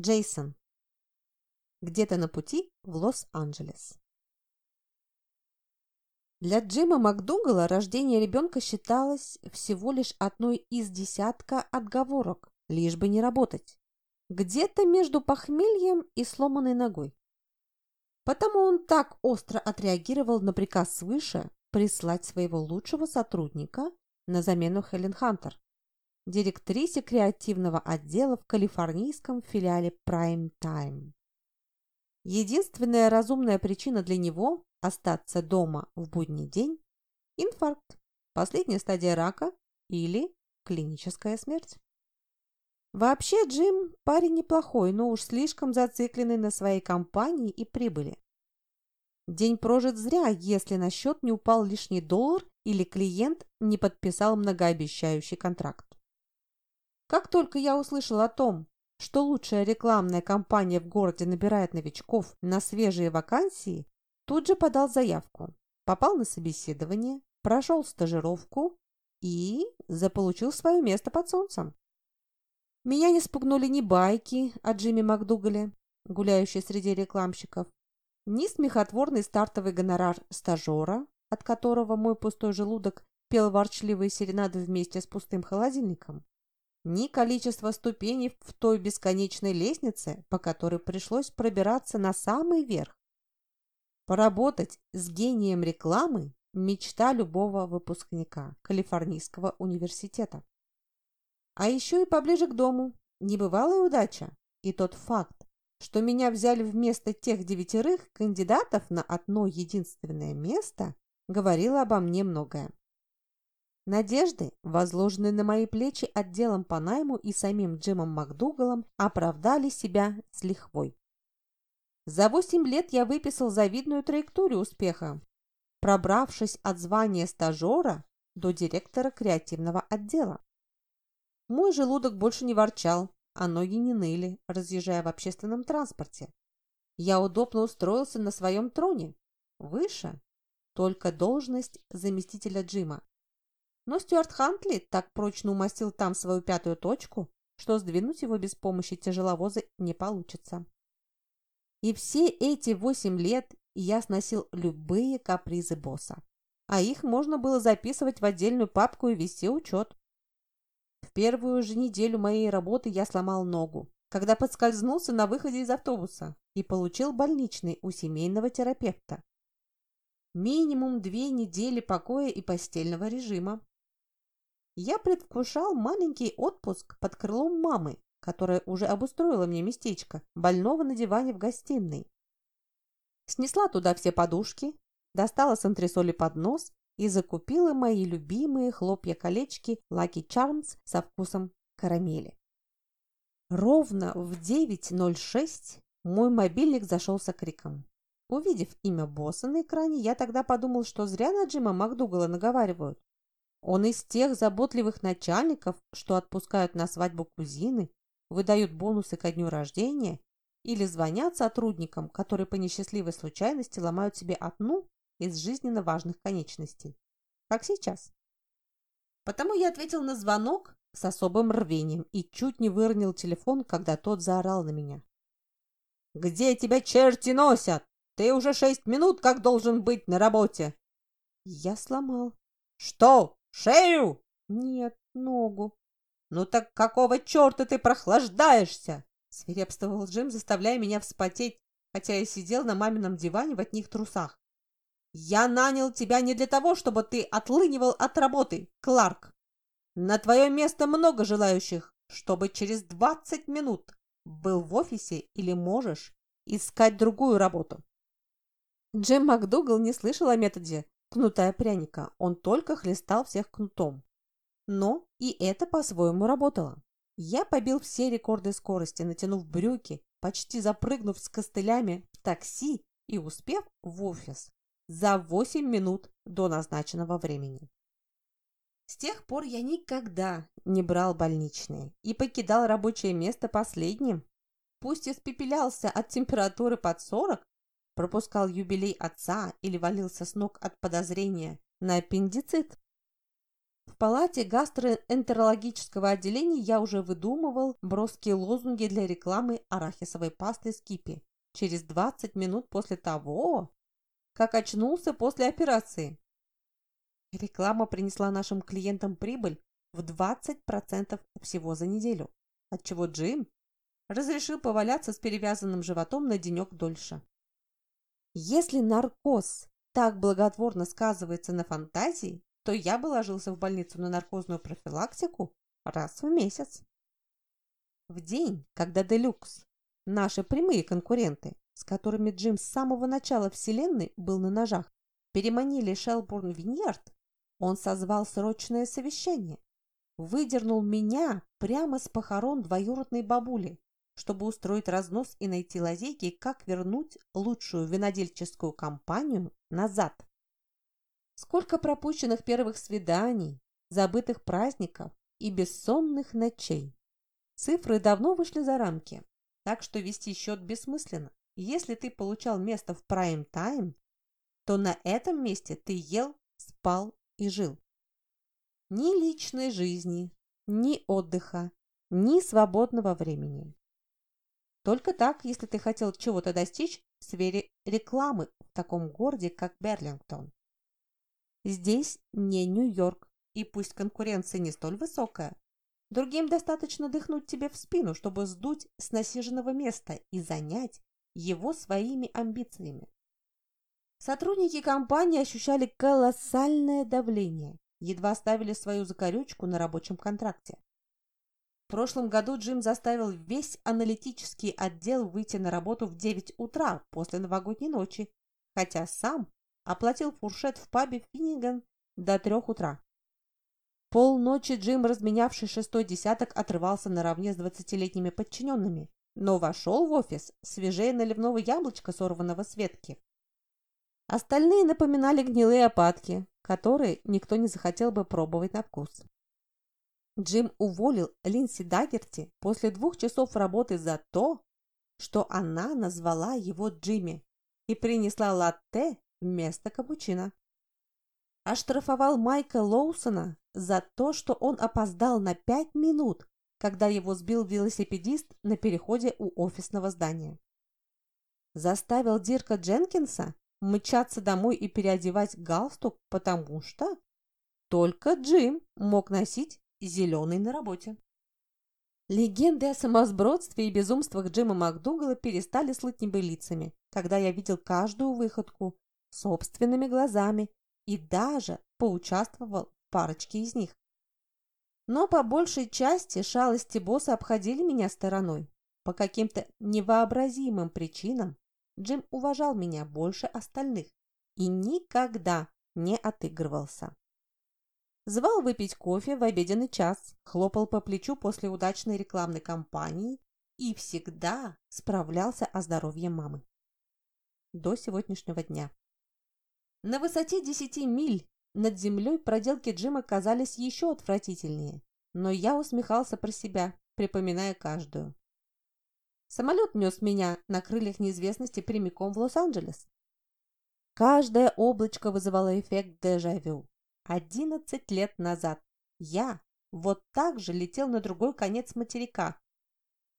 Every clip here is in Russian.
Джейсон. Где-то на пути в Лос-Анджелес. Для Джима МакДугала рождение ребенка считалось всего лишь одной из десятка отговорок, лишь бы не работать. Где-то между похмельем и сломанной ногой. Потому он так остро отреагировал на приказ свыше прислать своего лучшего сотрудника на замену Хелен Хантер, директрисе креативного отдела в калифорнийском филиале Prime Time. Единственная разумная причина для него остаться дома в будний день – инфаркт, последняя стадия рака или клиническая смерть. Вообще Джим парень неплохой, но уж слишком зацикленный на своей компании и прибыли. День прожит зря, если на счет не упал лишний доллар или клиент не подписал многообещающий контракт. Как только я услышал о том, что лучшая рекламная кампания в городе набирает новичков на свежие вакансии, тут же подал заявку, попал на собеседование, прошел стажировку и заполучил свое место под солнцем. Меня не спугнули ни байки о Джимми МакДугале, гуляющей среди рекламщиков, ни смехотворный стартовый гонорар стажера, от которого мой пустой желудок пел ворчливые серенады вместе с пустым холодильником ни количество ступеней в той бесконечной лестнице, по которой пришлось пробираться на самый верх. Поработать с гением рекламы – мечта любого выпускника Калифорнийского университета. А еще и поближе к дому – небывалая удача. И тот факт, что меня взяли вместо тех девятерых кандидатов на одно единственное место, говорило обо мне многое. Надежды, возложенные на мои плечи отделом по найму и самим Джимом МакДугалом, оправдали себя с лихвой. За восемь лет я выписал завидную траекторию успеха, пробравшись от звания стажера до директора креативного отдела. Мой желудок больше не ворчал, а ноги не ныли, разъезжая в общественном транспорте. Я удобно устроился на своем троне. Выше только должность заместителя Джима. Но Стюарт Хантли так прочно умастил там свою пятую точку, что сдвинуть его без помощи тяжеловоза не получится. И все эти восемь лет я сносил любые капризы босса. А их можно было записывать в отдельную папку и вести учет. В первую же неделю моей работы я сломал ногу, когда подскользнулся на выходе из автобуса и получил больничный у семейного терапевта. Минимум две недели покоя и постельного режима. Я предвкушал маленький отпуск под крылом мамы, которая уже обустроила мне местечко, больного на диване в гостиной. Снесла туда все подушки, достала с антресоли поднос и закупила мои любимые хлопья-колечки Lucky Charms со вкусом карамели. Ровно в 9.06 мой мобильник зашелся криком. Увидев имя босса на экране, я тогда подумал, что зря на Джима Макдугала наговаривают. Он из тех заботливых начальников, что отпускают на свадьбу кузины, выдают бонусы ко дню рождения или звонят сотрудникам, которые по несчастливой случайности ломают себе одну из жизненно важных конечностей. Как сейчас. Потому я ответил на звонок с особым рвением и чуть не выронил телефон, когда тот заорал на меня. «Где тебя черти носят? Ты уже шесть минут как должен быть на работе!» Я сломал. «Что? Шею? Нет, ногу. Ну так какого черта ты прохлаждаешься? Свирепствовал Джим, заставляя меня вспотеть, хотя я сидел на мамином диване в одних трусах. Я нанял тебя не для того, чтобы ты отлынивал от работы, Кларк. На твое место много желающих, чтобы через 20 минут был в офисе или можешь искать другую работу. Джим МакДугал не слышал о методе кнутая пряника, он только хлестал всех кнутом. Но и это по-своему работало. Я побил все рекорды скорости, натянув брюки, почти запрыгнув с костылями в такси и успев в офис за 8 минут до назначенного времени. С тех пор я никогда не брал больничные и покидал рабочее место последним. Пусть испепелялся от температуры под 40, пропускал юбилей отца или валился с ног от подозрения на аппендицит. В палате гастроэнтерологического отделения я уже выдумывал броские лозунги для рекламы арахисовой пасты Скипи через 20 минут после того, как очнулся после операции. Реклама принесла нашим клиентам прибыль в 20% всего за неделю, отчего Джим разрешил поваляться с перевязанным животом на денек дольше. Если наркоз так благотворно сказывается на фантазии, то я бы ложился в больницу на наркозную профилактику раз в месяц. В день, когда Делюкс, наши прямые конкуренты, с которыми Джим с самого начала вселенной был на ножах, переманили Шелбурн Виньярд, он созвал срочное совещание, выдернул меня прямо с похорон двоюродной бабули, чтобы устроить разнос и найти лазейки, как вернуть лучшую винодельческую компанию назад. Сколько пропущенных первых свиданий, забытых праздников и бессонных ночей. Цифры давно вышли за рамки, так что вести счет бессмысленно. Если ты получал место в прайм-тайм, то на этом месте ты ел, спал и жил. Ни личной жизни, ни отдыха, ни свободного времени. Только так, если ты хотел чего-то достичь в сфере рекламы в таком городе, как Берлингтон. Здесь не Нью-Йорк, и пусть конкуренция не столь высокая, другим достаточно дыхнуть тебе в спину, чтобы сдуть с насиженного места и занять его своими амбициями. Сотрудники компании ощущали колоссальное давление, едва ставили свою закорючку на рабочем контракте. В прошлом году Джим заставил весь аналитический отдел выйти на работу в 9 утра после новогодней ночи, хотя сам оплатил фуршет в пабе Финниган до трех утра. Полночи Джим, разменявший шестой десяток, отрывался наравне с двадцатилетними подчиненными, но вошел в офис свежее наливного яблочка, сорванного с ветки. Остальные напоминали гнилые опадки, которые никто не захотел бы пробовать на вкус. Джим уволил Линси Даггерти после двух часов работы за то, что она назвала его Джимми и принесла латте вместо капучино. Оштрафовал Майка Лоусона за то, что он опоздал на пять минут, когда его сбил велосипедист на переходе у офисного здания. Заставил Дирка Дженкинса мчаться домой и переодевать галстук, потому что только Джим мог носить зеленый на работе. Легенды о самосбродстве и безумствах Джима МакДугала перестали слыть небылицами, когда я видел каждую выходку собственными глазами и даже поучаствовал в парочке из них. Но по большей части шалости босса обходили меня стороной. По каким-то невообразимым причинам Джим уважал меня больше остальных и никогда не отыгрывался. Звал выпить кофе в обеденный час, хлопал по плечу после удачной рекламной кампании и всегда справлялся о здоровье мамы. До сегодняшнего дня. На высоте 10 миль над землей проделки Джима казались еще отвратительнее, но я усмехался про себя, припоминая каждую. Самолет нес меня на крыльях неизвестности прямиком в Лос-Анджелес. Каждое облачко вызывало эффект дежавю. Одиннадцать лет назад я вот так же летел на другой конец материка,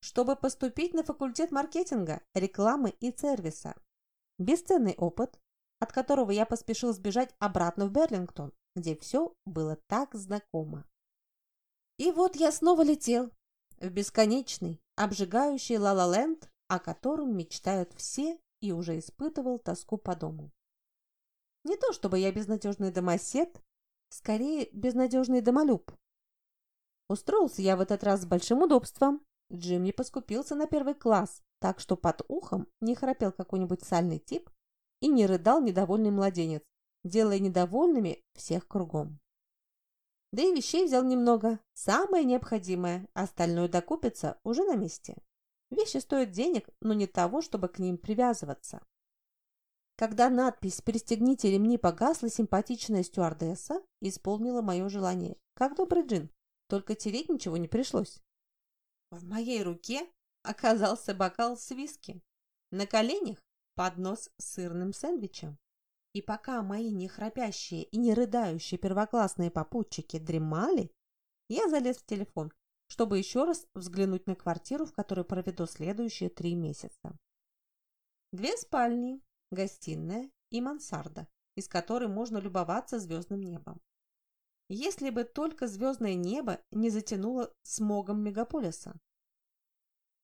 чтобы поступить на факультет маркетинга, рекламы и сервиса. Бесценный опыт, от которого я поспешил сбежать обратно в Берлингтон, где все было так знакомо. И вот я снова летел в бесконечный, обжигающий Ла-Ла-Ленд, о котором мечтают все и уже испытывал тоску по дому. Не то чтобы я безнадежный домосед, скорее безнадежный домолюб. Устроился я в этот раз с большим удобством. Джим не поскупился на первый класс, так что под ухом не храпел какой-нибудь сальный тип и не рыдал недовольный младенец, делая недовольными всех кругом. Да и вещей взял немного, самое необходимое, остальное докупится уже на месте. Вещи стоят денег, но не того, чтобы к ним привязываться. Когда надпись «Пристегните ремни» погасла, симпатичная стюардесса исполнила мое желание. Как добрый джин, только тереть ничего не пришлось. В моей руке оказался бокал с виски. На коленях поднос с сырным сэндвичем. И пока мои не храпящие и не рыдающие первоклассные попутчики дремали, я залез в телефон, чтобы еще раз взглянуть на квартиру, в которой проведу следующие три месяца. Две спальни, гостиная и мансарда, из которой можно любоваться звездным небом. Если бы только звездное небо не затянуло смогом мегаполиса.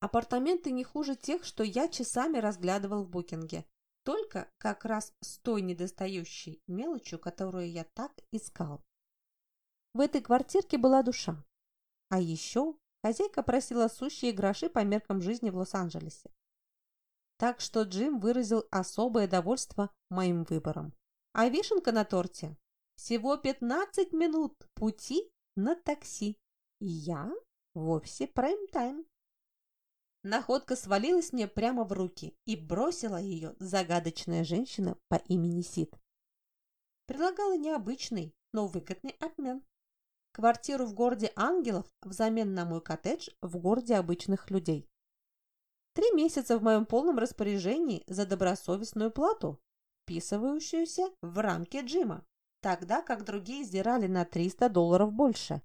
Апартаменты не хуже тех, что я часами разглядывал в букинге, только как раз с той недостающей мелочью, которую я так искал. В этой квартирке была душа. А еще хозяйка просила сущие гроши по меркам жизни в Лос-Анджелесе. Так что Джим выразил особое довольство моим выбором. А вишенка на торте – всего 15 минут пути на такси. И я вовсе прайм-тайм. Находка свалилась мне прямо в руки и бросила ее загадочная женщина по имени Сид. Предлагала необычный, но выгодный обмен. Квартиру в городе ангелов взамен на мой коттедж в городе обычных людей. Три месяца в моем полном распоряжении за добросовестную плату, вписывающуюся в рамки Джима, тогда как другие сдирали на 300 долларов больше.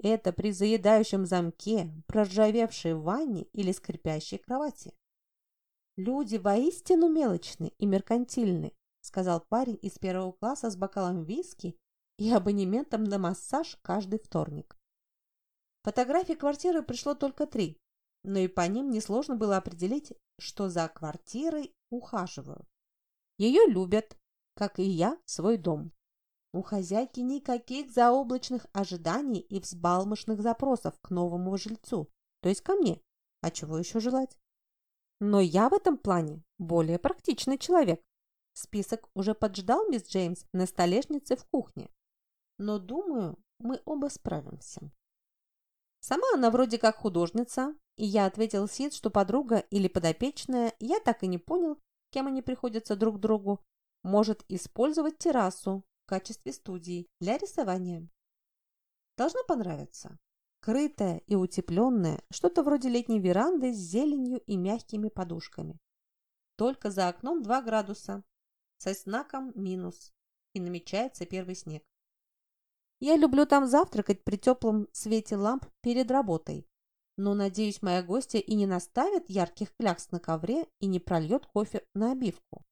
Это при заедающем замке, проржавевшей ванне или скрипящей кровати. «Люди воистину мелочны и меркантильны», сказал парень из первого класса с бокалом виски и абонементом на массаж каждый вторник. Фотографий квартиры пришло только три, но и по ним несложно было определить, что за квартирой ухаживают. Ее любят, как и я, свой дом. У хозяйки никаких заоблачных ожиданий и взбалмошных запросов к новому жильцу, то есть ко мне. А чего еще желать? Но я в этом плане более практичный человек. Список уже поджидал мисс Джеймс на столешнице в кухне. Но, думаю, мы оба справимся. Сама она вроде как художница, и я ответил Сид, что подруга или подопечная, я так и не понял, кем они приходятся друг другу, может использовать террасу в качестве студии для рисования. Должно понравиться. Крытая и утепленная, что-то вроде летней веранды с зеленью и мягкими подушками. Только за окном 2 градуса, со знаком минус, и намечается первый снег. Я люблю там завтракать при теплом свете ламп перед работой, но, надеюсь, моя гостья и не наставит ярких клякс на ковре и не прольет кофе на обивку.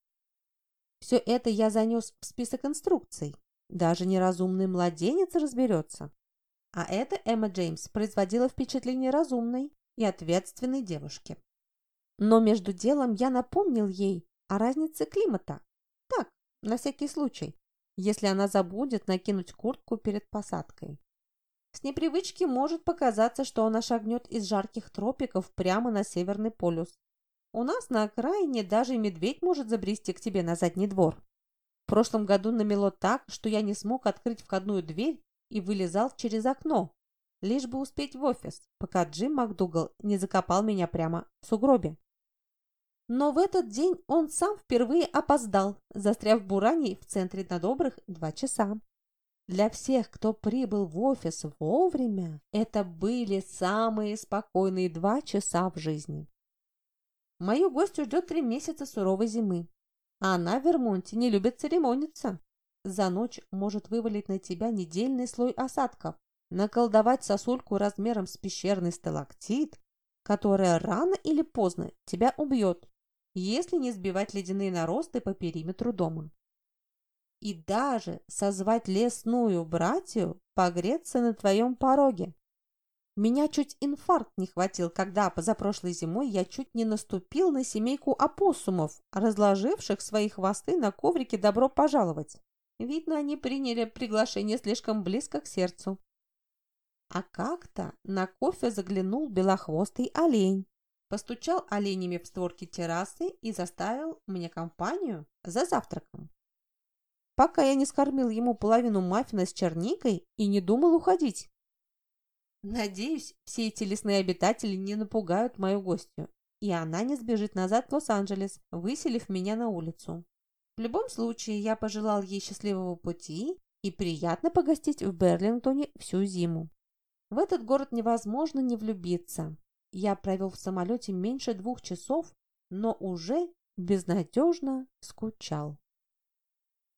Все это я занес в список инструкций. Даже неразумный младенец разберется. А это Эмма Джеймс производила впечатление разумной и ответственной девушки. Но между делом я напомнил ей о разнице климата. Так, на всякий случай, если она забудет накинуть куртку перед посадкой. С непривычки может показаться, что она шагнет из жарких тропиков прямо на Северный полюс. У нас на окраине даже медведь может забрести к тебе на задний двор. В прошлом году намело так, что я не смог открыть входную дверь и вылезал через окно, лишь бы успеть в офис, пока Джим МакДугал не закопал меня прямо в сугробе. Но в этот день он сам впервые опоздал, застряв в Буране в центре на добрых два часа. Для всех, кто прибыл в офис вовремя, это были самые спокойные два часа в жизни. Мою гостью ждет три месяца суровой зимы. А она в Вермонте не любит церемониться. За ночь может вывалить на тебя недельный слой осадков, наколдовать сосульку размером с пещерный сталактит, которая рано или поздно тебя убьет, если не сбивать ледяные наросты по периметру дома. И даже созвать лесную братью погреться на твоем пороге. Меня чуть инфаркт не хватил, когда позапрошлой зимой я чуть не наступил на семейку опоссумов, разложивших свои хвосты на коврике «Добро пожаловать». Видно, они приняли приглашение слишком близко к сердцу. А как-то на кофе заглянул белохвостый олень. Постучал оленями в створки террасы и заставил мне компанию за завтраком. Пока я не скормил ему половину маффина с черникой и не думал уходить. Надеюсь, все эти лесные обитатели не напугают мою гостью, и она не сбежит назад в Лос-Анджелес, выселив меня на улицу. В любом случае, я пожелал ей счастливого пути и приятно погостить в Берлингтоне всю зиму. В этот город невозможно не влюбиться. Я провел в самолете меньше двух часов, но уже безнадежно скучал.